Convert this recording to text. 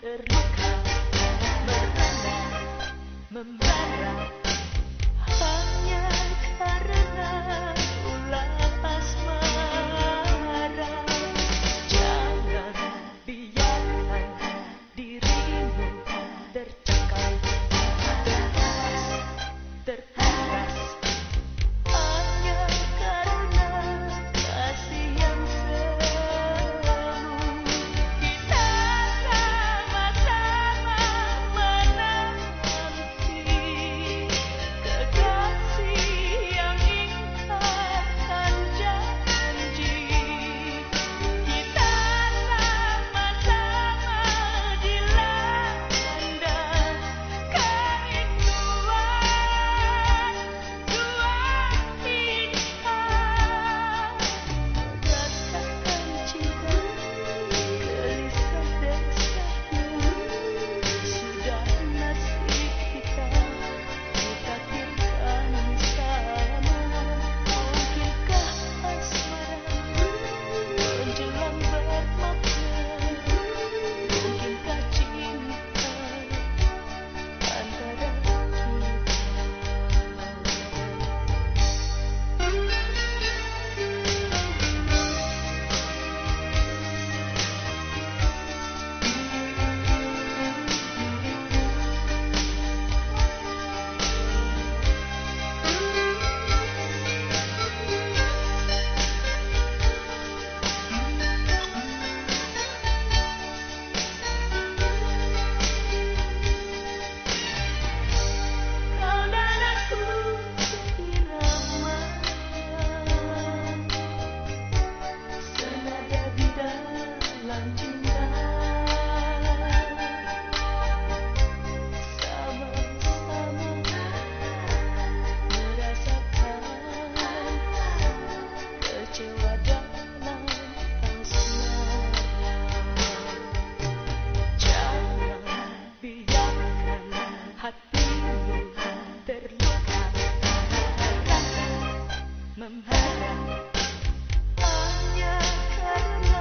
Terluka merana Hanya karena